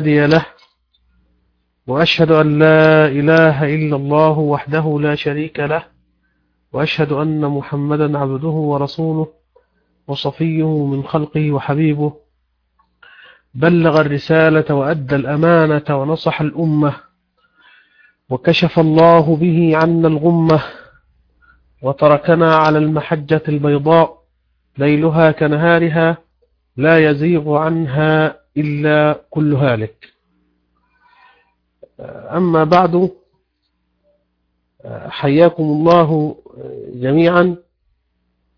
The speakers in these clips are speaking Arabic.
هادي له وأشهد أن لا إله إلا الله وحده لا شريك له وأشهد أن محمدا عبده ورسوله وصفيه من خلقه وحبيبه. بلغ الرسالة وأدى الأمانة ونصح الأمة وكشف الله به عنا الغمة وتركنا على المحجة البيضاء ليلها كنهارها لا يزيغ عنها إلا كل هالك. أما بعد حياكم الله جميعا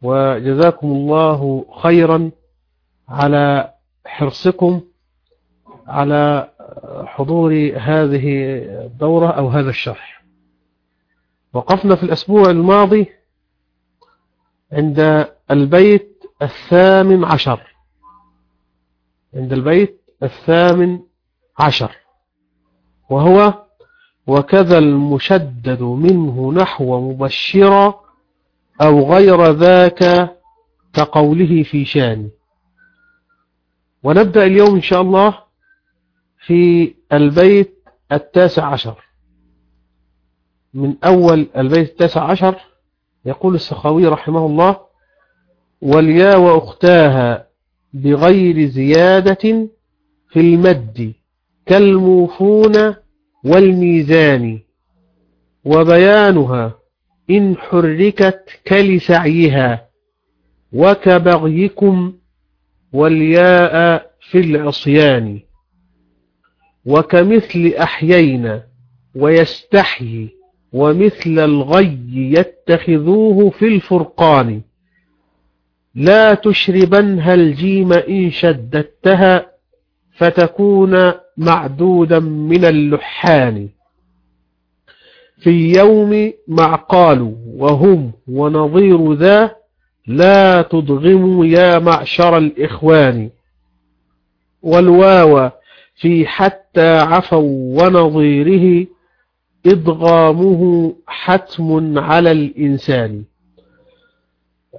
وجزاكم الله خيرا على حرصكم على حضور هذه الدورة أو هذا الشرح. وقفنا في الأسبوع الماضي عند البيت الثامن عشر. عند البيت الثامن عشر. وهو وكذا المشدد منه نحو مبشرا أو غير ذاك كقوله في شان ونبدأ اليوم إن شاء الله في البيت التاسع عشر. من أول البيت التاسع عشر يقول السخاوي رحمه الله واليا وأختاها بغير زيادة في المد كالموفون والميزان. وبيانها إن حركت كلسعيها وكبغيكم والياء في العصيان. وكمثل أحيينا ويستحيي ومثل الغي يتخذوه في الفرقان. لا تشربنها الجيم إن شددتها فتكون معدودا من اللحان في يوم معقال وهم ونظير ذا لا تضغموا يا معشر الإخوان. والواو في حتى عفوا ونظيره إضغامه حتم على الإنسان.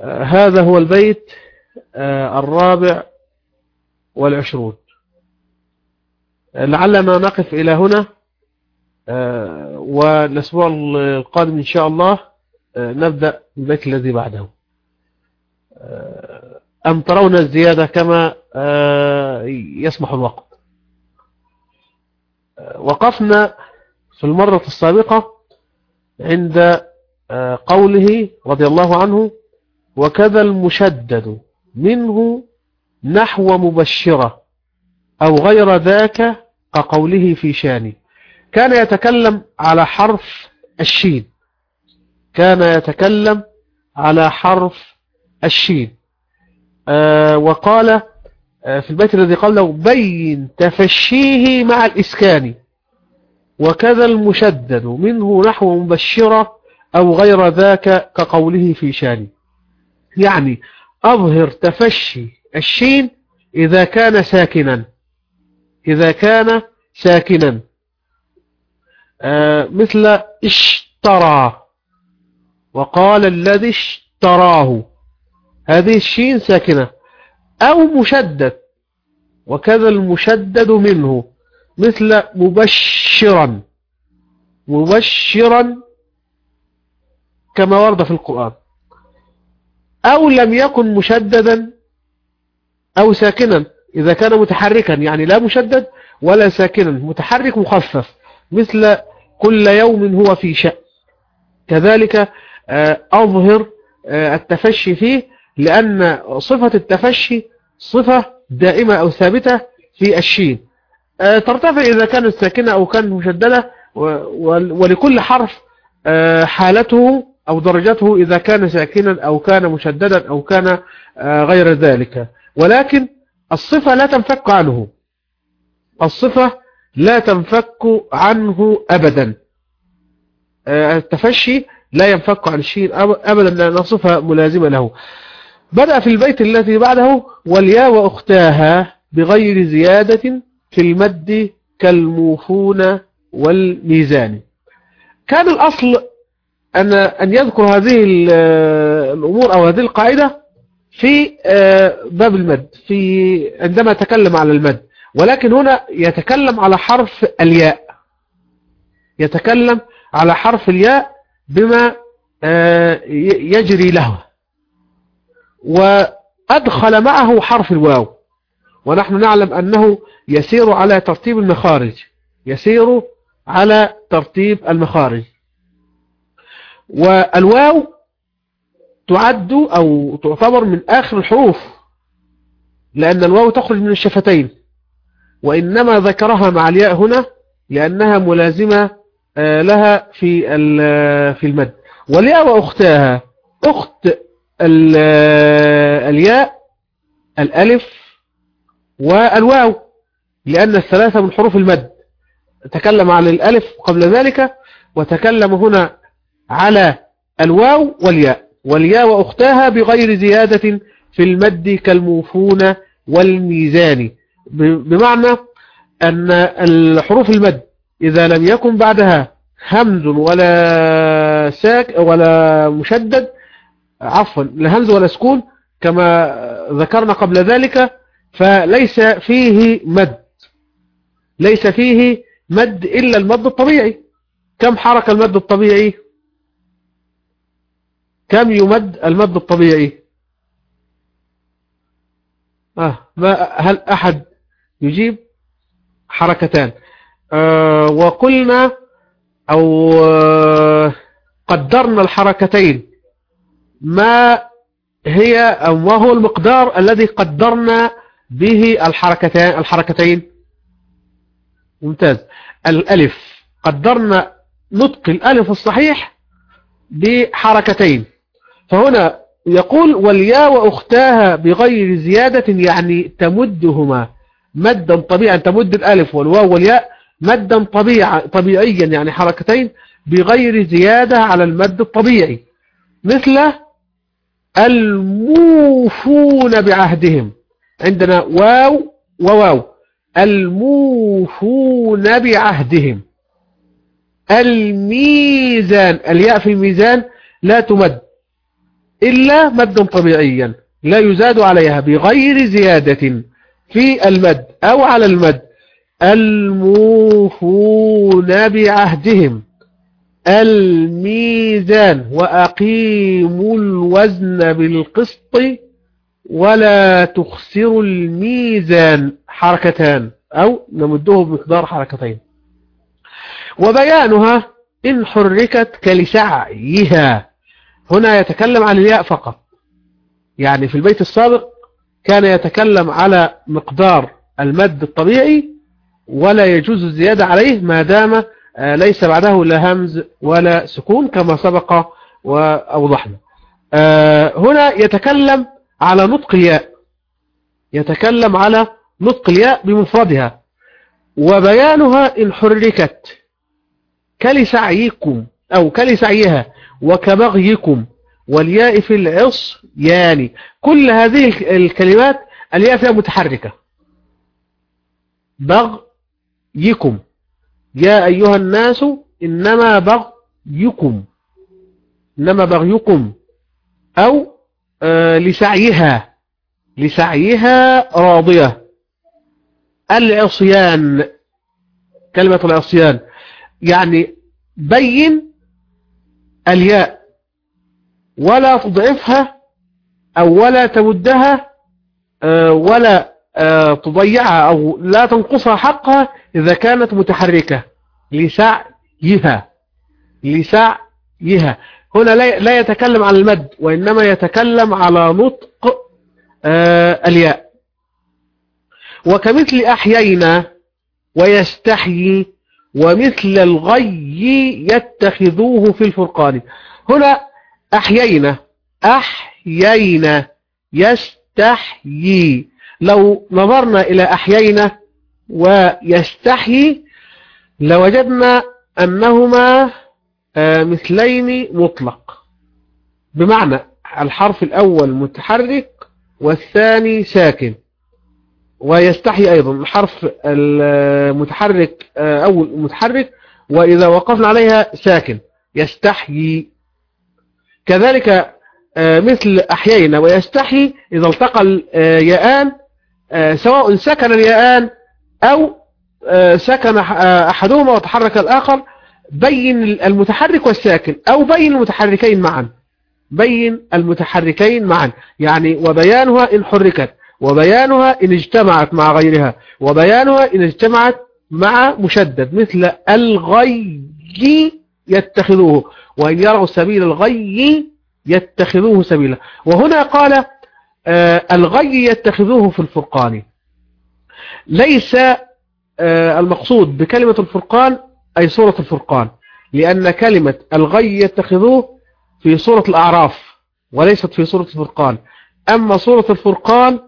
هذا هو البيت آه الرابع والعشرون. آه لعلنا نقف إلى هنا والأسبوع القادم إن شاء الله نبدأ البيت الذي بعده. أم ترون الزيادة كما يسمح الوقت؟ وقفنا في المرة السابقة عند قوله رضي الله عنه وكذا المشدد منه نحو مبشرة أو غير ذاك كقوله في شاني كان يتكلم على حرف الشين. كان يتكلم على حرف الشين. آه وقال آه في البيت الذي قال له بين تفشيه مع الإسكان. وكذا المشدد منه نحو مبشرة أو غير ذاك كقوله في شان يعني أظهر تفشي الشين إذا كان ساكنا. إذا كان ساكنا. آه مثل اشترى. وقال الذي اشتراه. هذه الشين ساكنة. أو مشدد. وكذا المشدد منه. مثل مبشرا. مبشرا كما ورد في القرآن. أو لم يكن مشددا أو ساكنا. إذا كان متحركا يعني لا مشدد ولا ساكنا متحرك مخفف مثل كل يوم هو في شأن. كذلك أظهر التفشي فيه لأن صفة التفشي صفة دائمة أو ثابتة في الشين. ترتفع إذا كانت ساكنة أو كانت مشددة ولكل حرف حالته أو درجته إذا كان ساكنا أو كان مشددا أو كان غير ذلك. ولكن الصفة لا تنفك عنه. الصفة لا تنفك عنه أبدا. التفشي لا ينفك عن الشين أبدا لأن صفة ملازمة له. بدأ في البيت الذي بعده واليا وأختاها بغير زيادة في المد كالموفون والميزان. كان الأصل أن, أن يذكر هذه الأمور أو هذه القاعدة في باب المد في عندما تكلم على المد. ولكن هنا يتكلم على حرف الياء. يتكلم على حرف الياء بما يجري له. وأدخل معه حرف الواو. ونحن نعلم أنه يسير على ترتيب المخارج. يسير على ترتيب المخارج. والواو تعد أو تعتبر من آخر الحروف لأن الواو تخرج من الشفتين وإنما ذكرها مع الياء هنا لأنها ملازمة لها في في المد. والياء وأختها أخت الياء الألف والواو لأن الثلاثة من حروف المد. تكلم على الألف قبل ذلك وتكلم هنا على الواو والياء. والياء وأختها بغير زيادة في المد كالموفون والميزان. بمعنى أن الحروف المد إذا لم يكن بعدها همز ولا ساك ولا مشدد عفوا لا همز ولا سكون كما ذكرنا قبل ذلك فليس فيه مد. ليس فيه مد إلا المد الطبيعي. كم حركة المد الطبيعي؟ كم يمد المد الطبيعي؟ آه ما هل أحد يجيب؟ حركتان. آه وقلنا أو آه قدرنا الحركتين. ما هي أو ما هو المقدار الذي قدرنا به الحركتين الحركتين؟ ممتاز. الألف. قدرنا نطق الألف الصحيح بحركتين. فهنا يقول والياء وأختاها بغير زيادة يعني تمدهما مدا طبيعا تمد الألف والواو والياء مدا طبيعا طبيعيا يعني حركتين بغير زيادة على المد الطبيعي مثل الموفون بعهدهم عندنا واو وواو الموفون بعهدهم الميزان الياء في الميزان لا تمد إلا مدا طبيعيا لا يزاد عليها بغير زيادة في المد أو على المد. الموفون بعهدهم. الميزان وأقيموا الوزن بالقسط ولا تخسروا الميزان. حركتان أو نمده بمقدار حركتين. وبيانها إن حركت كلسعيها هنا يتكلم عن الياء فقط. يعني في البيت السابق كان يتكلم على مقدار المد الطبيعي ولا يجوز الزيادة عليه ما دام ليس بعده لا همز ولا سكون كما سبق وأوضحنا. هنا يتكلم على نطق الياء. يتكلم على نطق الياء بمفردها. وبيانها إن حركت كلسعيكم أو كلسعيها وكبغيكم والياء في العص يعني. كل هذه الكلمات الياء فيها متحركة. بغيكم. يا أيها الناس إنما بغيكم. إنما بغيكم. أو آه لسعيها. لسعيها راضية. العصيان. كلمة العصيان. يعني بين الياء. ولا تضعفها أو ولا تمدها آه ولا آه تضيعها أو لا تنقصها حقها إذا كانت متحركة. لسعيها. لسعيها. هنا لا يتكلم عن المد وإنما يتكلم على نطق آه الياء. وكمثل أحيينا ويستحيي ومثل الغي يتخذوه في الفرقان. هنا أحيينا أحيينا يستحيي. لو نظرنا إلى أحيينا ويستحيي لوجدنا أنهما مثلين مطلق. بمعنى الحرف الأول متحرك والثاني ساكن. ويستحي أيضا. الحرف المتحرك أول متحرك وإذا وقفنا عليها ساكن. يستحيي كذلك مثل أحيينا ويستحي إذا التقى الياءان سواء سكن الياءان أو سكن أحدهما وتحرك الآخر بين المتحرك والساكن أو بين المتحركين معا. بين المتحركين معا. يعني وبيانها إن حركت. وبيانها إن اجتمعت مع غيرها وبيانها إن اجتمعت مع مشدد مثل الغي يتخذوه وإن يروا سبيل الغي يتخذوه سبيلا. وهنا قال آه الغي يتخذوه في الفرقان. ليس آه المقصود بكلمة الفرقان أي سورة الفرقان لأن كلمة الغي يتخذوه في سورة الأعراف وليست في سورة الفرقان. أما سورة الفرقان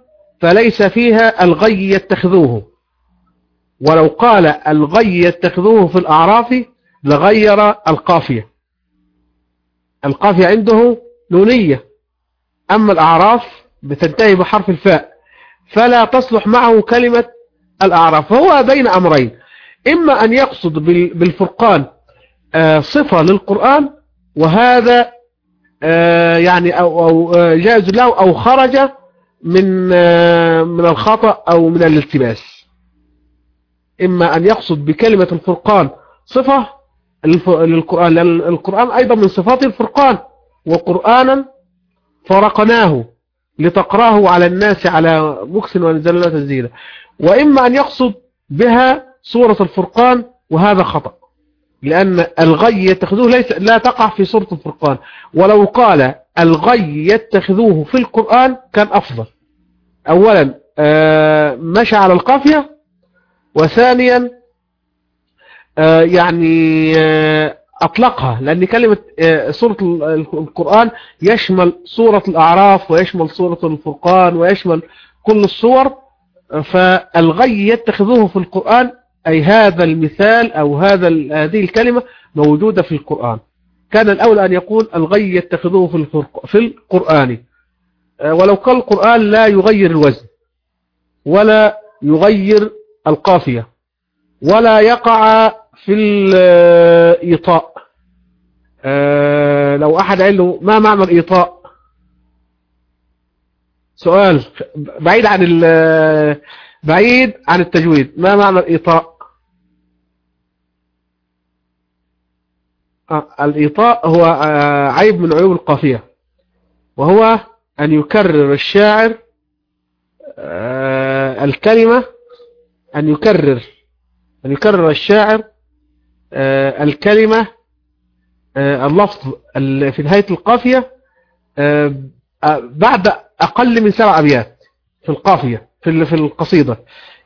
فليس فيها الغي يتخذوه. ولو قال الغي يتخذوه في الأعراف لغير القافية. القافية عنده نونية. أما الأعراف بتنتهي بحرف الفاء. فلا تصلح معه كلمة الأعراف. فهو بين أمرين. إما أن يقصد بالفرقان صفة للقرآن وهذا يعني أو, أو جائز له أو خرج من من الخطأ أو من الالتباس. إما أن يقصد بكلمة الفرقان صفة للقرآن لأن القرآن أيضا من صفات الفرقان. وقرآنا فرقناه لتقرأه على الناس على مكس ونزلنا تنزيلا. وإما أن يقصد بها سورة الفرقان وهذا خطأ. لأن الغي يتخذوه ليس لا تقع في سورة الفرقان. ولو قال الغي يتخذوه في القرآن كان أفضل. أولا مشى على القافية؟ وثانيا يعني أطلقها لأن كلمة سورة القرآن يشمل سورة الأعراف ويشمل سورة الفرقان ويشمل كل الصور فالغي يتخذوه في القرآن أي هذا المثال أو هذا هذه الكلمة موجودة في القرآن. كان الأول أن يقول الغي يتخذوه في القرآن. ولو كان القرآن لا يغير الوزن ولا يغير القافية ولا يقع في الإيطاء. لو أحد قال له ما معنى الإيطاء؟ سؤال بعيد عن بعيد عن التجويد. ما معنى الإيطاء؟ الإيطاء هو عيب من عيوب القافية وهو أن يكرر الشاعر الكلمة أن يكرر أن يكرر الشاعر الكلمة اللفظ في نهاية القافية بعد أقل من سبع أبيات في القافية في في القصيدة.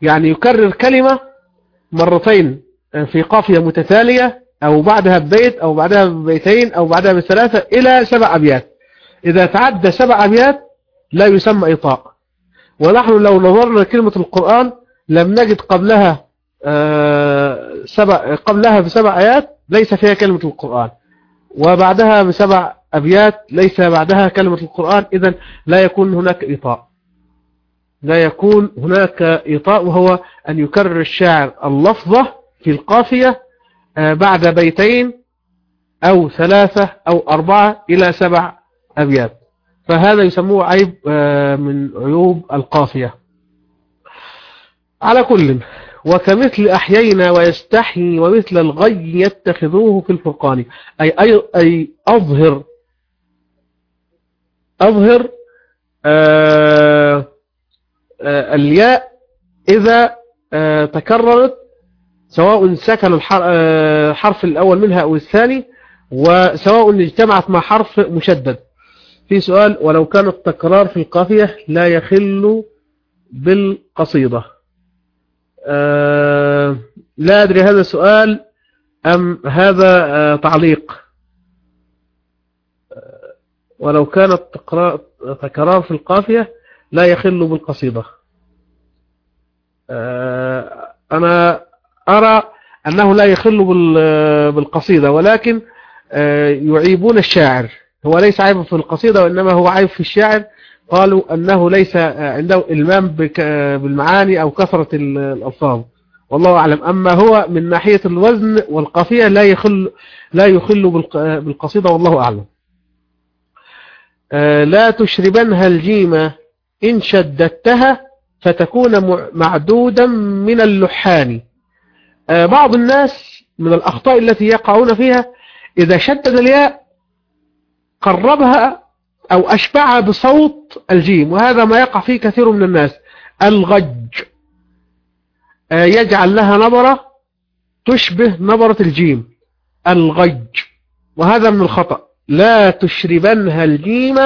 يعني يكرر كلمة مرتين في قافية متتالية أو بعدها ببيت أو بعدها ببيتين أو بعدها بثلاثة إلى سبع أبيات. إذا تعدى سبع أبيات لا يسمى إطاء ونحن لو نظرنا كلمة القرآن لم نجد قبلها سبع قبلها بسبع آيات ليس فيها كلمة القرآن. وبعدها بسبع أبيات ليس بعدها كلمة القرآن. إذا لا يكون هناك إطاء لا يكون هناك إطاء وهو أن يكرر الشاعر اللفظة في القافية بعد بيتين أو ثلاثة أو أربعة إلى سبع أبيات. فهذا يسموه عيب من عيوب القافية. على كل وكمثل أحيينا ويستحيي ومثل الغي يتخذوه في الفرقان. أي, أي, أي أظهر أظهر آآ آآ الياء إذا تكررت سواء سكن الحرف الأول منها أو الثاني وسواء اجتمعت مع حرف مشدد. في سؤال ولو كان التكرار في القافية لا يخل بالقصيدة. أه لا أدري هذا سؤال أم هذا أه تعليق. أه ولو كان التكرار في القافية لا يخل بالقصيدة. أنا أرى أنه لا يخل بالقصيدة ولكن يعيبون الشاعر. هو ليس عيب في القصيدة وإنما هو عيب في الشاعر. قالوا أنه ليس عنده إلمام بالمعاني أو كثرة الألفاظ. والله أعلم. أما هو من ناحية الوزن والقافية لا يخل لا يخل بالقصيدة والله أعلم. لا تشربنها الجيمة إن شددتها فتكون معدودا من اللحان بعض الناس من الأخطاء التي يقعون فيها إذا شدد الياء قربها أو أشبعها بصوت الجيم وهذا ما يقع فيه كثير من الناس. الغج. يجعل لها نبرة تشبه نبرة الجيم. الغج. وهذا من الخطأ. لا تشربنها الجيم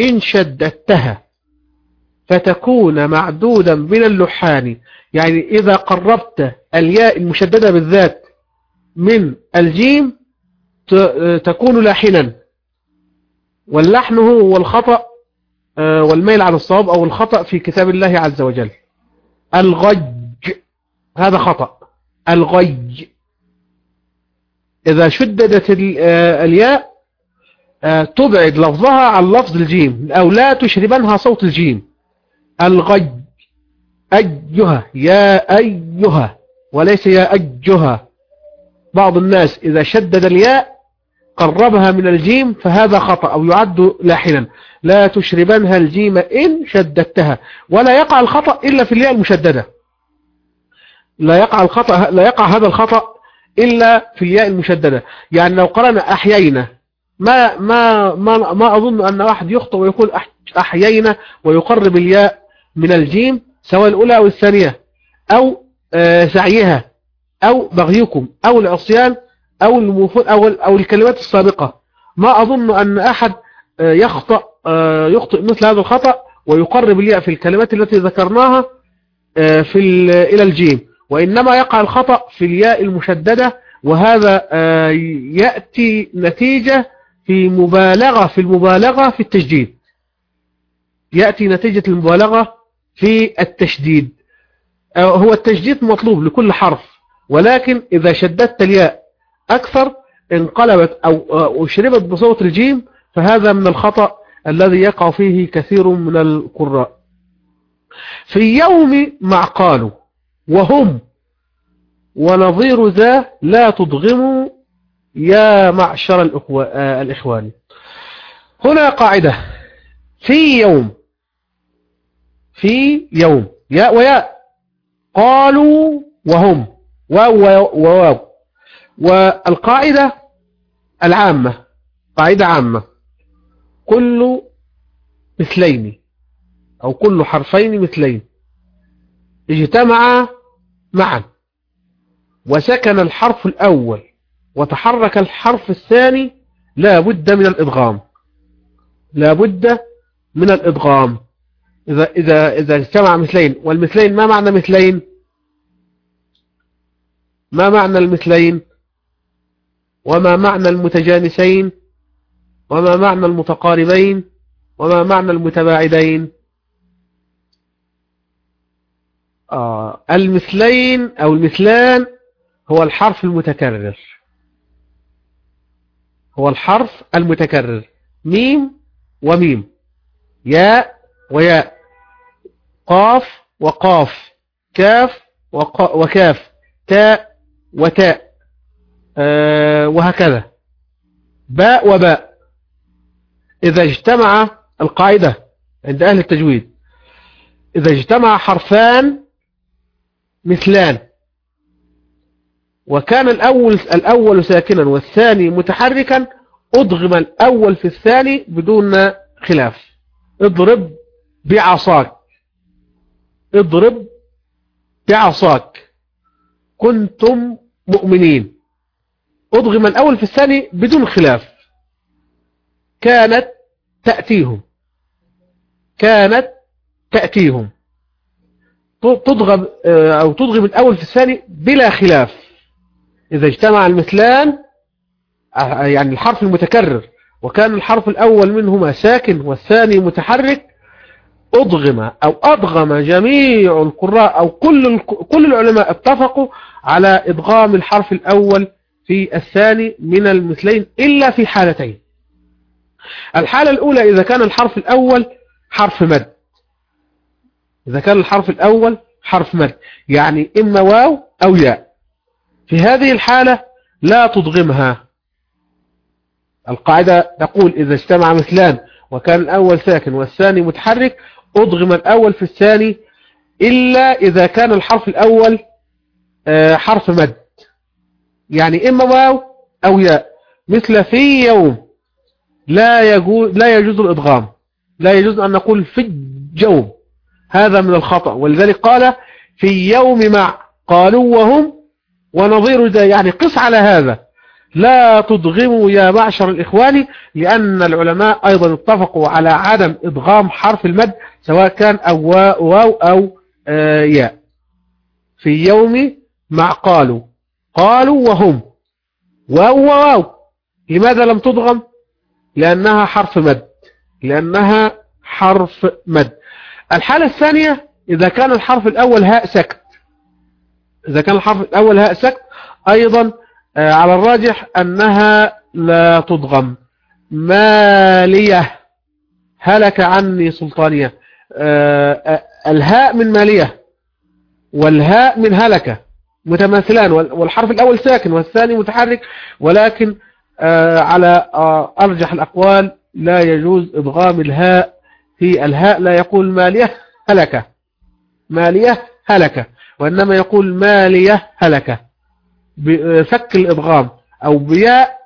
إن شددتها. فتكون معدودا من اللحان. يعني إذا قربت الياء المشددة بالذات من الجيم تكون لاحنا. واللحن هو الخطأ والميل على الصواب أو الخطأ في كتاب الله عز وجل. الغج هذا خطأ. الغج. إذا شددت الياء تبعد لفظها عن لفظ الجيم أو لا تشربنها صوت الجيم. الغج. أيها يا أيها وليس يا أجها. بعض الناس إذا شدد الياء قربها من الجيم فهذا خطأ أو يعد لاحنا لا تشربنها الجيم إن شددتها. ولا يقع الخطأ إلا في الياء المشددة. لا يقع الخطأ لا يقع هذا الخطأ إلا في الياء المشددة. يعني لو قرأنا أحيينا ما ما ما ما أظن أن واحد يخطئ ويقول أحيينا ويقرب الياء من الجيم سواء الأولى أو الثانية أو سعيها أو بغيكم أو العصيان أو المفروض أو أو الكلمات السابقة. ما أظن أن أحد يخطأ يخطئ مثل هذا الخطأ ويقرب الياء في الكلمات التي ذكرناها في إلى الجيم. وإنما يقع الخطأ في الياء المشددة وهذا يأتي نتيجة في مبالغة في المبالغة في التشديد يأتي نتيجة المبالغة في التشديد. هو التشديد مطلوب لكل حرف ولكن إذا شددت الياء أكثر انقلبت أو أشربت بصوت الجيم فهذا من الخطأ الذي يقع فيه كثير من القراء. في يوم مع قالوا وهم ونظير ذا لا تضغموا يا معشر الإخوان. هنا قاعدة. في يوم في يوم يا ويا قالوا وهم واو وواو والقاعدة العامة قاعدة عامة. كل مثلين أو كل حرفين مثلين اجتمعا معا. وسكن الحرف الأول وتحرك الحرف الثاني لا بد من الإدغام لا بد من الإدغام إذا, إذا, إذا اجتمع مثلين والمثلين ما معنى مثلين؟ ما معنى المثلين؟ وما معنى المتجانسين وما معنى المتقاربين وما معنى المتباعدين. آه المثلين أو المثلان هو الحرف المتكرر. هو الحرف المتكرر. ميم وميم. ياء وياء. قاف وقاف. كاف وكاف. تاء وتاء. وهكذا. باء وباء. إذا اجتمع القاعدة عند أهل التجويد إذا اجتمع حرفان مثلان وكان الأول, الأول ساكنا والثاني متحركا أضغم الأول في الثاني بدون خلاف. اضرب بعصاك. اضرب بعصاك. كنتم مؤمنين. أضغم الأول في الثاني بدون خلاف. كانت تأتيهم. كانت تأتيهم. تضغم أو تضغم الأول في الثاني بلا خلاف. إذا اجتمع المثلان يعني الحرف المتكرر وكان الحرف الأول منهما ساكن والثاني متحرك أضغم أو أضغم جميع القراء أو كل كل العلماء اتفقوا على إضغام الحرف الأول في الثاني من المثلين إلا في حالتين. الحالة الأولى إذا كان الحرف الأول حرف مد. إذا كان الحرف الأول حرف مد. يعني إما واو أو ياء. في هذه الحالة لا تضغمها. القاعدة تقول إذا اجتمع مثلان وكان الأول ساكن والثاني متحرك أضغم الأول في الثاني إلا إذا كان الحرف الأول آه، حرف مد. يعني إما واو أو ياء. مثل في يوم لا يجوز لا يجوز الإدغام. لا يجوز أن نقول في الجوم. هذا من الخطأ. ولذلك قال في يوم مع قالوا وهم ونظير ذا يعني قس على هذا. لا تدغموا يا معشر الإخوان لأن العلماء أيضا اتفقوا على عدم إدغام حرف المد سواء كان أو واو أو آه ياء. في يوم مع قالوا. قالوا وهم. واو واو لماذا لم تضغم؟ لأنها حرف مد. لأنها حرف مد. الحالة الثانية إذا كان الحرف الأول هاء سكت. إذا كان الحرف الأول هاء سكت أيضا آه على الراجح أنها لا تضغم. مالية. هلك عني سلطانية. آه الهاء من مالية والهاء من هلكة. متماثلان والحرف الأول ساكن والثاني متحرك ولكن آه على آه أرجح الأقوال لا يجوز إضغام الهاء في الهاء لا يقول مالية هلكة. مالية هلكة وإنما يقول مالية هلكة. بفك الإضغام أو بياء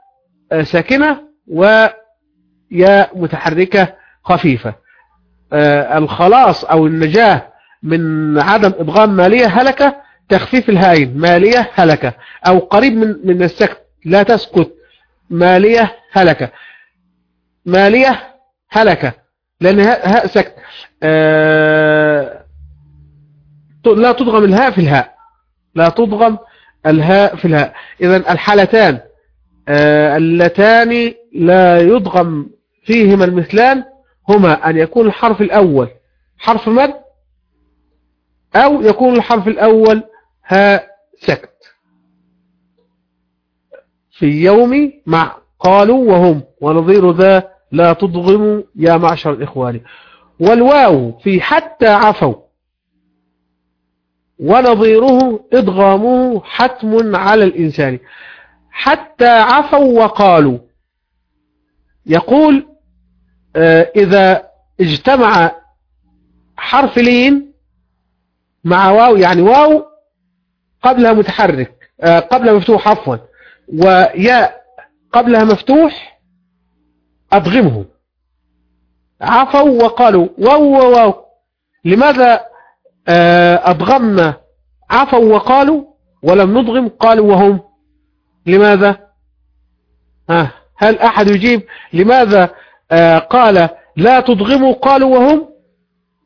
ساكنة وياء متحركة خفيفة. الخلاص أو النجاة من عدم إضغام مالية هلكة تخفيف الهاين مالية هلكة. أو قريب من من السكت لا تسكت مالية هلكة. مالية هلكة لأن هاء سكت. آه لا تضغم الهاء في الهاء. لا تضغم الهاء في الهاء. إذا الحالتان آه اللتان لا يضغم فيهما المثلان هما أن يكون الحرف الأول حرف مد أو يكون الحرف الأول هاء سكت. في يوم مع قالوا وهم ونظير ذا لا تضغموا يا معشر الإخوان. والواو في حتى عفوا ونظيره إدغامه حتم على الإنسان. حتى عفوا وقالوا. يقول إذا اجتمع حرف لين مع واو يعني واو قبلها متحرك قبلها مفتوح عفوا. وياء قبلها مفتوح أدغمه. عفوا وقالوا واو واو لماذا أضغمنا عفوا وقالوا ولم نضغم قالوا وهم. لماذا؟ ها هل أحد يجيب؟ لماذا قال لا تضغموا قالوا وهم.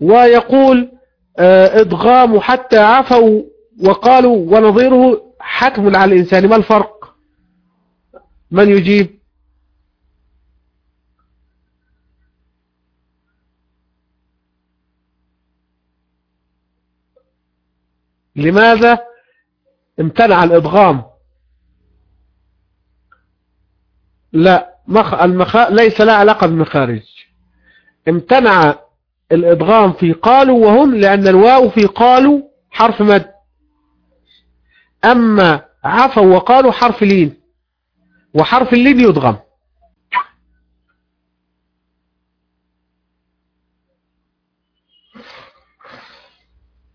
ويقول ادغام حتى عفوا. وقالوا ونظيره حتم على الإنسان ما الفرق؟ من يجيب؟ لماذا امتنع الإضغام؟ لا مخ... المخ... ليس لا علاقة بالمخارج. امتنع الإضغام في قالوا وهم لأن الواو في قالوا حرف مد. أما عفوا وقالوا حرف لين وحرف اللين يضغم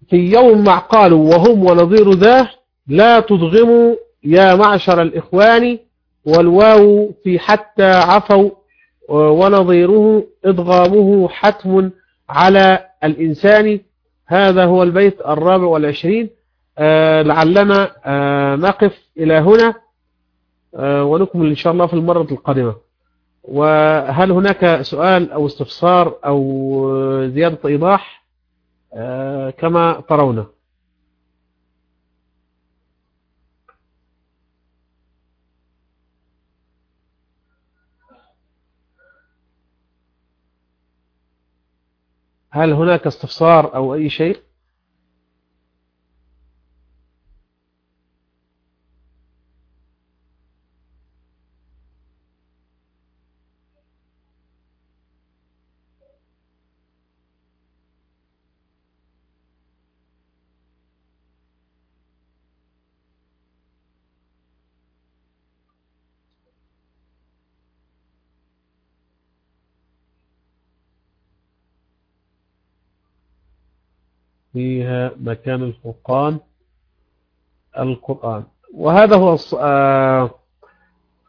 في يوم مع قالوا وهم ونظير ذا لا تضغموا يا معشر الإخوان والواو في حتى عفوا ونظيره إضغامه حتم على الإنسان. هذا هو البيت الرابع والعشرين. لعلنا آه نقف إلى هنا آه ونكمل إن شاء الله في المرة القادمة. وهل هناك سؤال أو استفسار أو زيادة إيضاح؟ كما ترون. هل هناك استفسار أو أي شيء؟ فيها مكان الفرقان القرآن. وهذا هو آه،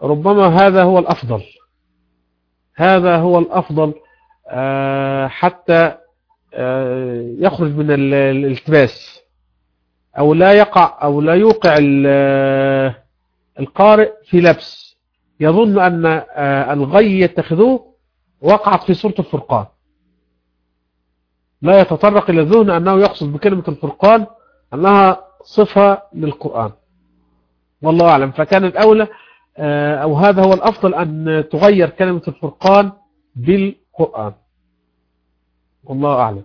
ربما هذا هو الأفضل. هذا هو الأفضل آه، حتى آه، يخرج من ال- الالتباس. أو لا يقع أو لا يوقع ال- القارئ في لبس. يظن أن الغي يتخذوه وقعت في سورة الفرقان. لا يتطرق إلى الذهن أنه يقصد بكلمة الفرقان أنها صفة للقرآن. والله أعلم. فكان الأولى آه، أو هذا هو الأفضل أن تغير كلمة الفرقان بالقرآن. والله أعلم.